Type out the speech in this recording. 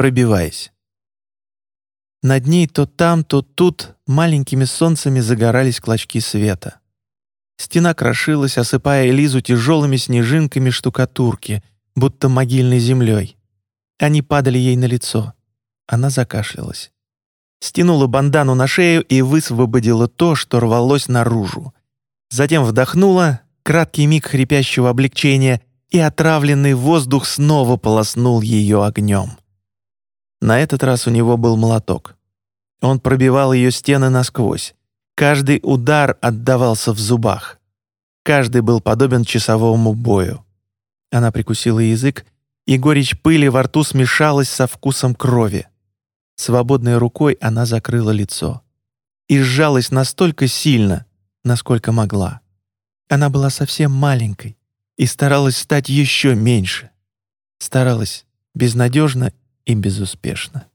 пробиваясь. Над ней то там, то тут маленькими солнцами загорались клочки света. Стена крошилась, осыпая Элизу тяжелыми снежинками штукатурки, будто могильной землей. Они падали ей на лицо. Она закашлялась. Стянула бандану на шею и высвободила то, что рвалось наружу. Затем вдохнула, краткий миг хрипящего облегчения, и отравленный воздух снова полоснул ее огнем. На этот раз у него был молоток. Он пробивал ее стены насквозь. Каждый удар отдавался в зубах. Каждый был подобен часовому бою. Она прикусила язык, и горечь пыли во рту смешалась со вкусом крови. Свободной рукой она закрыла лицо и сжалась настолько сильно, насколько могла. Она была совсем маленькой и старалась стать еще меньше. Старалась безнадежно и безуспешно.